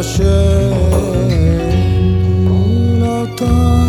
אשר נתן.